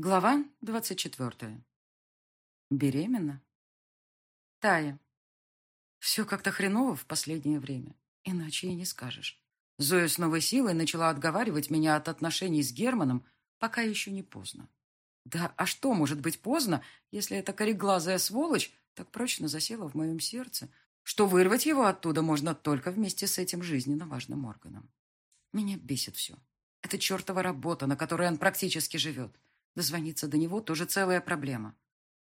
Глава двадцать четвертая. Беременна? Тая. Все как-то хреново в последнее время. Иначе и не скажешь. Зоя с новой силой начала отговаривать меня от отношений с Германом, пока еще не поздно. Да, а что может быть поздно, если эта кореглазая сволочь так прочно засела в моем сердце, что вырвать его оттуда можно только вместе с этим жизненно важным органом. Меня бесит все. Это чертова работа, на которой он практически живет. Дозвониться до него тоже целая проблема.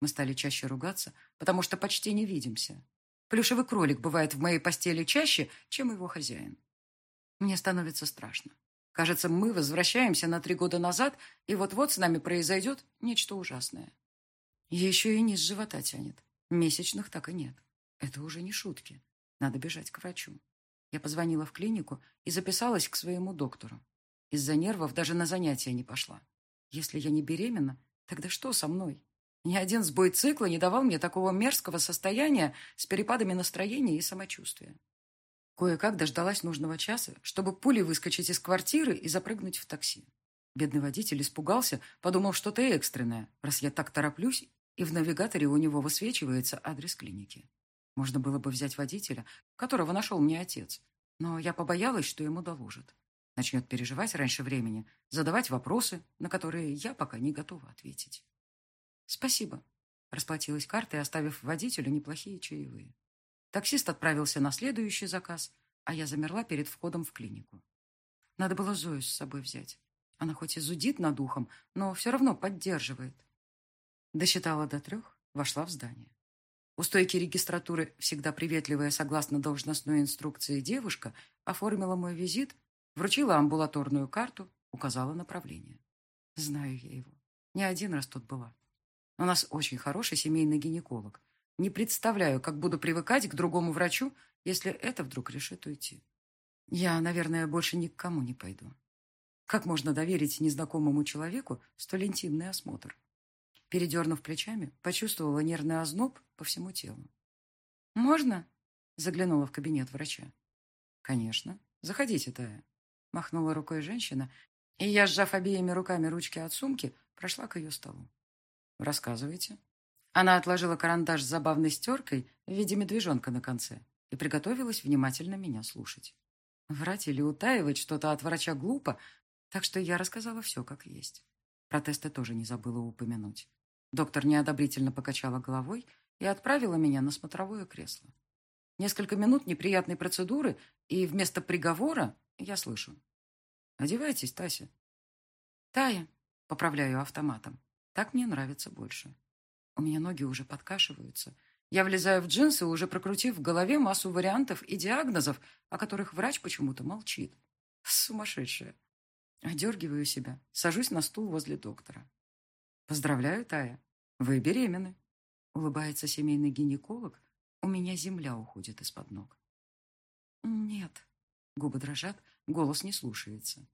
Мы стали чаще ругаться, потому что почти не видимся. Плюшевый кролик бывает в моей постели чаще, чем его хозяин. Мне становится страшно. Кажется, мы возвращаемся на три года назад, и вот-вот с нами произойдет нечто ужасное. Еще и низ живота тянет. Месячных так и нет. Это уже не шутки. Надо бежать к врачу. Я позвонила в клинику и записалась к своему доктору. Из-за нервов даже на занятия не пошла. Если я не беременна, тогда что со мной? Ни один сбой цикла не давал мне такого мерзкого состояния с перепадами настроения и самочувствия. Кое-как дождалась нужного часа, чтобы пулей выскочить из квартиры и запрыгнуть в такси. Бедный водитель испугался, подумал что-то экстренное, раз я так тороплюсь, и в навигаторе у него высвечивается адрес клиники. Можно было бы взять водителя, которого нашел мне отец, но я побоялась, что ему доложат начнет переживать раньше времени, задавать вопросы, на которые я пока не готова ответить. «Спасибо», – расплатилась картой, оставив водителю неплохие чаевые. Таксист отправился на следующий заказ, а я замерла перед входом в клинику. Надо было Зою с собой взять. Она хоть и зудит над ухом, но все равно поддерживает. Досчитала до трех, вошла в здание. У стойки регистратуры, всегда приветливая согласно должностной инструкции девушка, оформила мой визит Вручила амбулаторную карту, указала направление. Знаю я его. Не один раз тут была. У нас очень хороший семейный гинеколог. Не представляю, как буду привыкать к другому врачу, если это вдруг решит уйти. Я, наверное, больше ни к кому не пойду. Как можно доверить незнакомому человеку столь интимный осмотр? Передернув плечами, почувствовала нервный озноб по всему телу. «Можно?» – заглянула в кабинет врача. «Конечно. Заходите, Тая». Махнула рукой женщина, и я, сжав обеими руками ручки от сумки, прошла к ее столу. «Рассказывайте». Она отложила карандаш с забавной стеркой в виде медвежонка на конце и приготовилась внимательно меня слушать. Врать или утаивать что-то от врача глупо, так что я рассказала все как есть. Про тесты тоже не забыла упомянуть. Доктор неодобрительно покачала головой и отправила меня на смотровое кресло. Несколько минут неприятной процедуры, и вместо приговора я слышу. Одевайтесь, Тася. Тая, поправляю автоматом. Так мне нравится больше. У меня ноги уже подкашиваются. Я влезаю в джинсы, уже прокрутив в голове массу вариантов и диагнозов, о которых врач почему-то молчит. Сумасшедшая. Одергиваю себя, сажусь на стул возле доктора. Поздравляю, Тая. Вы беременны. Улыбается семейный гинеколог. У меня земля уходит из-под ног. Нет, Губы дрожат, голос не слушается.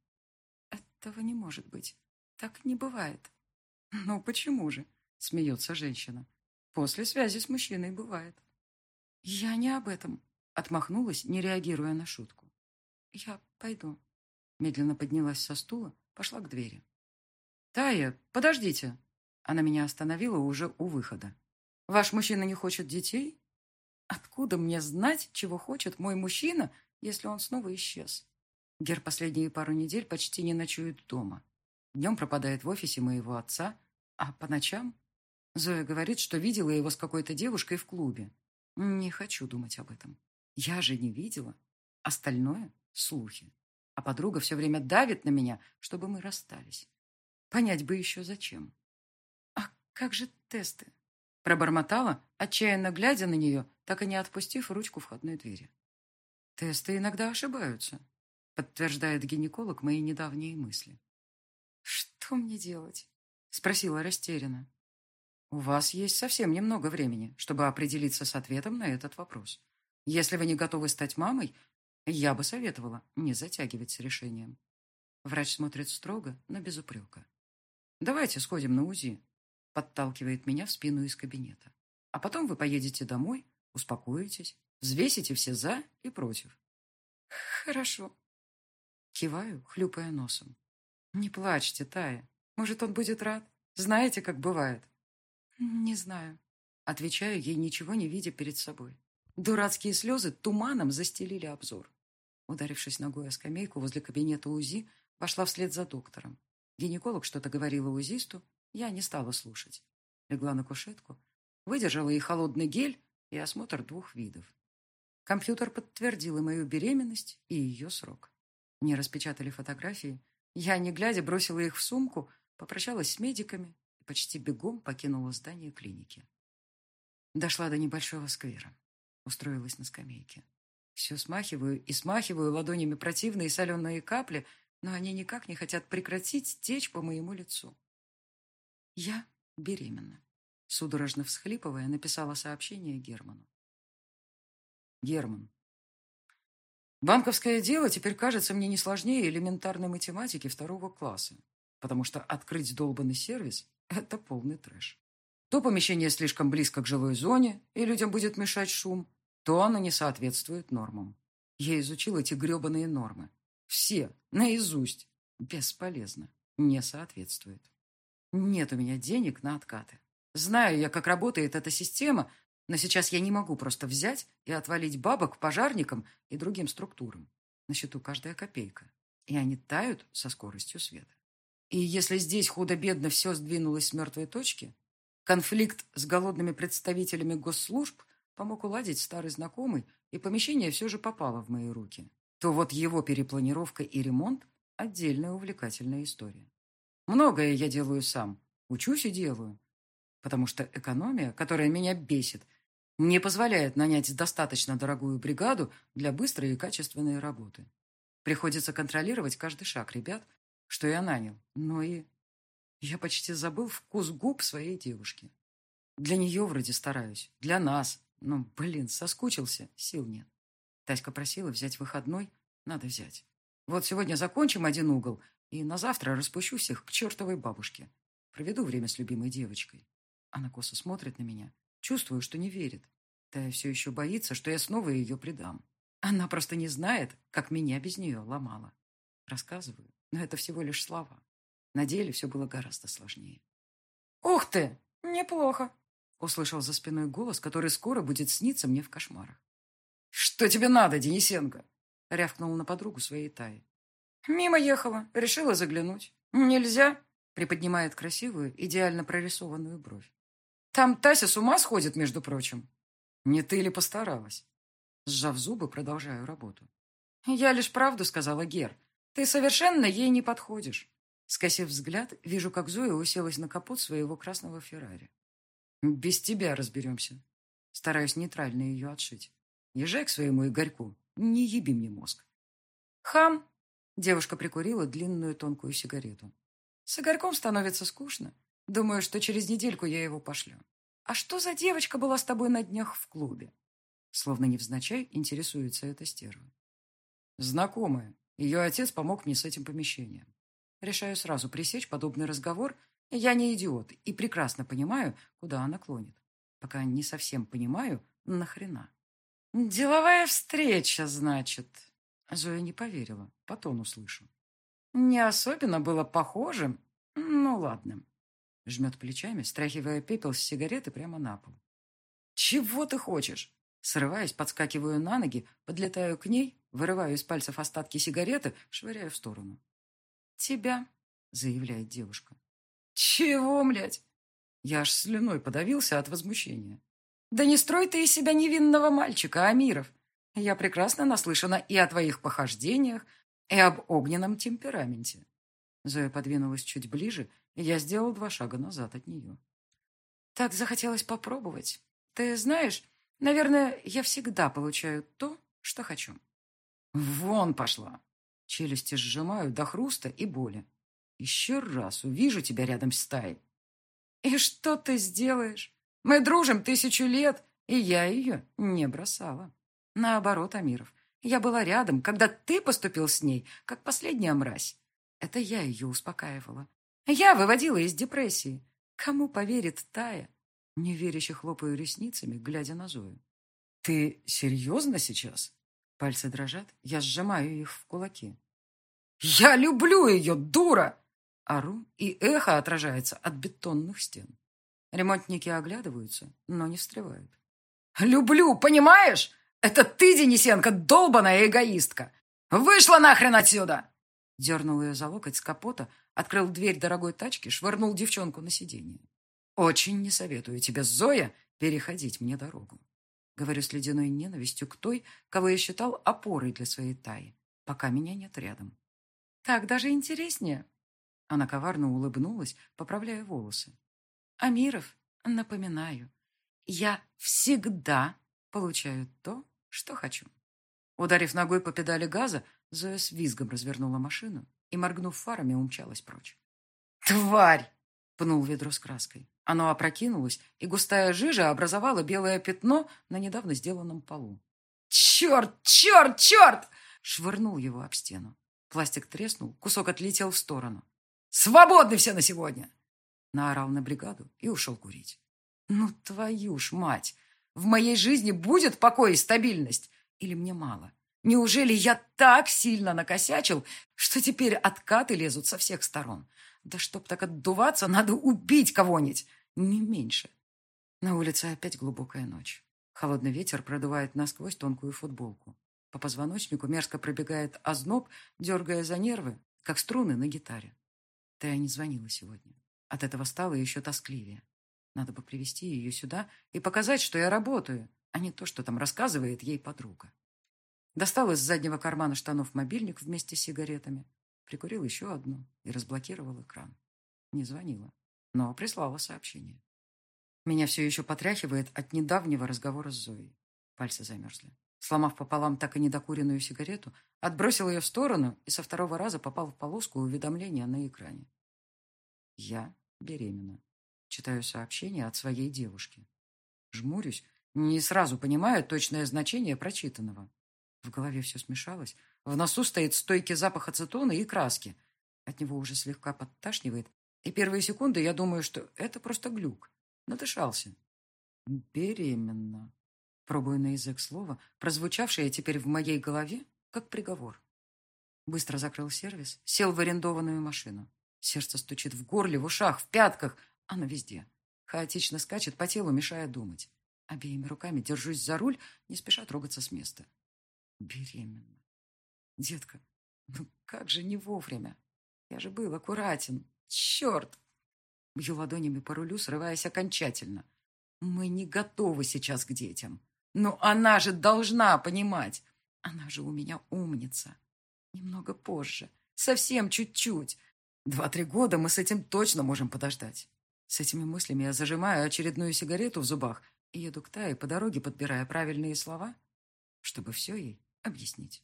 Этого не может быть. Так не бывает. Ну почему же? Смеется женщина. После связи с мужчиной бывает. Я не об этом. Отмахнулась, не реагируя на шутку. Я пойду. Медленно поднялась со стула, пошла к двери. «Тая, подождите!» Она меня остановила уже у выхода. «Ваш мужчина не хочет детей?» «Откуда мне знать, чего хочет мой мужчина, если он снова исчез. Гер последние пару недель почти не ночует дома. Днем пропадает в офисе моего отца, а по ночам... Зоя говорит, что видела его с какой-то девушкой в клубе. Не хочу думать об этом. Я же не видела. Остальное — слухи. А подруга все время давит на меня, чтобы мы расстались. Понять бы еще зачем. А как же тесты? Пробормотала, отчаянно глядя на нее, так и не отпустив ручку входной двери. Тесты иногда ошибаются, подтверждает гинеколог мои недавние мысли. Что мне делать? Спросила растерянно. У вас есть совсем немного времени, чтобы определиться с ответом на этот вопрос. Если вы не готовы стать мамой, я бы советовала не затягивать с решением. Врач смотрит строго, но без упрека. «Давайте сходим на УЗИ», — подталкивает меня в спину из кабинета. «А потом вы поедете домой, успокоитесь, Взвесите все «за» и «против». «Хорошо». Киваю, хлюпая носом. «Не плачьте, Тая. Может, он будет рад? Знаете, как бывает?» «Не знаю», — отвечаю ей, ничего не видя перед собой. Дурацкие слезы туманом застелили обзор. Ударившись ногой о скамейку возле кабинета УЗИ, пошла вслед за доктором. Гинеколог что-то говорила УЗИсту, я не стала слушать. Легла на кушетку, выдержала и холодный гель, и осмотр двух видов. Компьютер подтвердил и мою беременность, и ее срок. Мне распечатали фотографии. Я, не глядя, бросила их в сумку, попрощалась с медиками и почти бегом покинула здание клиники. Дошла до небольшого сквера. Устроилась на скамейке. Все смахиваю и смахиваю ладонями противные соленые капли, но они никак не хотят прекратить течь по моему лицу. Я беременна. Судорожно всхлипывая, написала сообщение Герману. Герман. Банковское дело теперь кажется мне не сложнее элементарной математики второго класса, потому что открыть долбанный сервис – это полный трэш. То помещение слишком близко к жилой зоне, и людям будет мешать шум, то оно не соответствует нормам. Я изучил эти гребаные нормы. Все, наизусть. Бесполезно. Не соответствует. Нет у меня денег на откаты. Знаю я, как работает эта система, но сейчас я не могу просто взять и отвалить бабок пожарникам и другим структурам. На счету каждая копейка. И они тают со скоростью света. И если здесь худо-бедно все сдвинулось с мертвой точки, конфликт с голодными представителями госслужб помог уладить старый знакомый, и помещение все же попало в мои руки, то вот его перепланировка и ремонт – отдельная увлекательная история. Многое я делаю сам, учусь и делаю, потому что экономия, которая меня бесит, не позволяет нанять достаточно дорогую бригаду для быстрой и качественной работы. Приходится контролировать каждый шаг ребят, что я нанял, но и... Я почти забыл вкус губ своей девушки. Для нее вроде стараюсь, для нас, но, блин, соскучился, сил нет. Таська просила взять выходной, надо взять. Вот сегодня закончим один угол, и на завтра распущу всех к чертовой бабушке. Проведу время с любимой девочкой. Она косо смотрит на меня. Чувствую, что не верит. Тая все еще боится, что я снова ее предам. Она просто не знает, как меня без нее ломала. Рассказываю, но это всего лишь слова. На деле все было гораздо сложнее. «Ух ты! Неплохо!» Услышал за спиной голос, который скоро будет сниться мне в кошмарах. «Что тебе надо, Денисенко?» Рявкнул на подругу своей Таи. «Мимо ехала. Решила заглянуть. Нельзя?» Приподнимает красивую, идеально прорисованную бровь. «Там Тася с ума сходит, между прочим». «Не ты ли постаралась?» Сжав зубы, продолжаю работу. «Я лишь правду сказала, Гер. Ты совершенно ей не подходишь». Скосив взгляд, вижу, как Зоя уселась на капот своего красного Феррари. Без тебя разберемся. Стараюсь нейтрально ее отшить. Езжай к своему Игорьку. Не еби мне мозг. Хам! Девушка прикурила длинную тонкую сигарету. С Игорьком становится скучно. Думаю, что через недельку я его пошлю. А что за девочка была с тобой на днях в клубе? Словно невзначай интересуется эта стерва. Знакомая. Ее отец помог мне с этим помещением. Решаю сразу пресечь подобный разговор я не идиот и прекрасно понимаю, куда она клонит. Пока не совсем понимаю, нахрена. «Деловая встреча, значит?» Зоя не поверила, потом услышу. «Не особенно было похожим. Ну, ладно». Жмет плечами, страхивая пепел с сигареты прямо на пол. «Чего ты хочешь?» Срываясь, подскакиваю на ноги, подлетаю к ней, вырываю из пальцев остатки сигареты, швыряю в сторону. «Тебя», — заявляет девушка. «Чего, млядь?» Я аж слюной подавился от возмущения. «Да не строй ты из себя невинного мальчика, Амиров. Я прекрасно наслышана и о твоих похождениях, и об огненном темпераменте». Зоя подвинулась чуть ближе, и я сделал два шага назад от нее. «Так захотелось попробовать. Ты знаешь, наверное, я всегда получаю то, что хочу». «Вон пошла!» Челюсти сжимаю до хруста и боли. Еще раз увижу тебя рядом с Таей. И что ты сделаешь? Мы дружим тысячу лет, и я ее не бросала. Наоборот, Амиров, я была рядом, когда ты поступил с ней, как последняя мразь. Это я ее успокаивала. Я выводила из депрессии. Кому поверит Тая? Неверяще хлопаю ресницами, глядя на Зою. Ты серьезно сейчас? Пальцы дрожат, я сжимаю их в кулаки. «Я люблю ее, дура!» Ору, и эхо отражается от бетонных стен. Ремонтники оглядываются, но не встревают. «Люблю, понимаешь? Это ты, Денисенко, долбаная эгоистка! Вышла нахрен отсюда!» Дернул ее за локоть с капота, открыл дверь дорогой тачки, швырнул девчонку на сиденье. «Очень не советую тебе, Зоя, переходить мне дорогу». Говорю с ледяной ненавистью к той, кого я считал опорой для своей таи, пока меня нет рядом. «Так даже интереснее». Она коварно улыбнулась, поправляя волосы. «Амиров, напоминаю, я всегда получаю то, что хочу». Ударив ногой по педали газа, Зоя с визгом развернула машину и, моргнув фарами, умчалась прочь. «Тварь!» — пнул ведро с краской. Оно опрокинулось, и густая жижа образовала белое пятно на недавно сделанном полу. «Черт! Черт! Черт!» — швырнул его об стену. Пластик треснул, кусок отлетел в сторону. «Свободны все на сегодня!» Наорал на бригаду и ушел курить. «Ну, твою ж мать! В моей жизни будет покой и стабильность? Или мне мало? Неужели я так сильно накосячил, что теперь откаты лезут со всех сторон? Да чтоб так отдуваться, надо убить кого-нибудь, не меньше. На улице опять глубокая ночь. Холодный ветер продувает насквозь тонкую футболку. По позвоночнику мерзко пробегает озноб, дергая за нервы, как струны на гитаре. Тая не звонила сегодня. От этого стало еще тоскливее. Надо бы привести ее сюда и показать, что я работаю, а не то, что там рассказывает ей подруга. Достал из заднего кармана штанов мобильник вместе с сигаретами, прикурил еще одну и разблокировал экран. Не звонила, но прислала сообщение. Меня все еще потряхивает от недавнего разговора с Зоей. Пальцы замерзли. Сломав пополам так и недокуренную сигарету, отбросил ее в сторону и со второго раза попал в полоску уведомления на экране. «Я беременна». Читаю сообщение от своей девушки. Жмурюсь, не сразу понимаю точное значение прочитанного. В голове все смешалось. В носу стоит стойкий запах ацетона и краски. От него уже слегка подташнивает. И первые секунды я думаю, что это просто глюк. Надышался. Беременна. Пробую на язык слова, прозвучавшее теперь в моей голове, как приговор. Быстро закрыл сервис, сел в арендованную машину. Сердце стучит в горле, в ушах, в пятках. Оно везде. Хаотично скачет по телу, мешая думать. Обеими руками держусь за руль, не спеша трогаться с места. Беременна. Детка, ну как же не вовремя? Я же был аккуратен. Черт! Бью ладонями по рулю, срываясь окончательно. Мы не готовы сейчас к детям. Но она же должна понимать. Она же у меня умница. Немного позже. Совсем чуть-чуть. Два-три года мы с этим точно можем подождать. С этими мыслями я зажимаю очередную сигарету в зубах и еду к Тае по дороге, подбирая правильные слова, чтобы все ей объяснить.